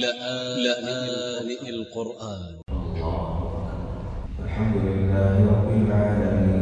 لآن القرآن. الحمد لله رب العالمين.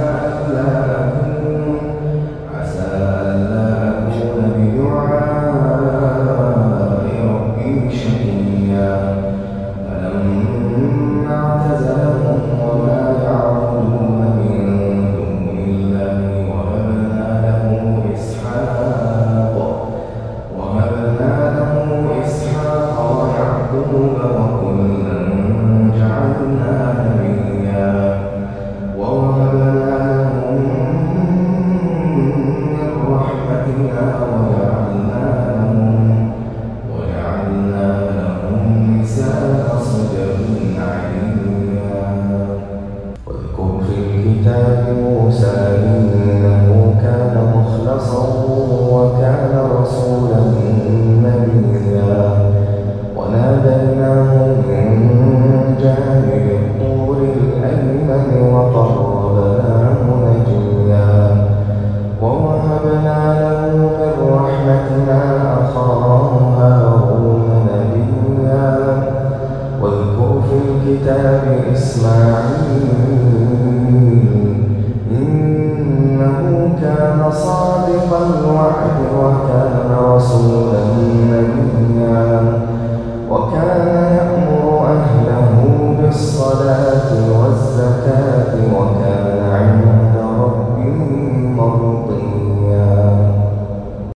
لا الكتاب إسماعيل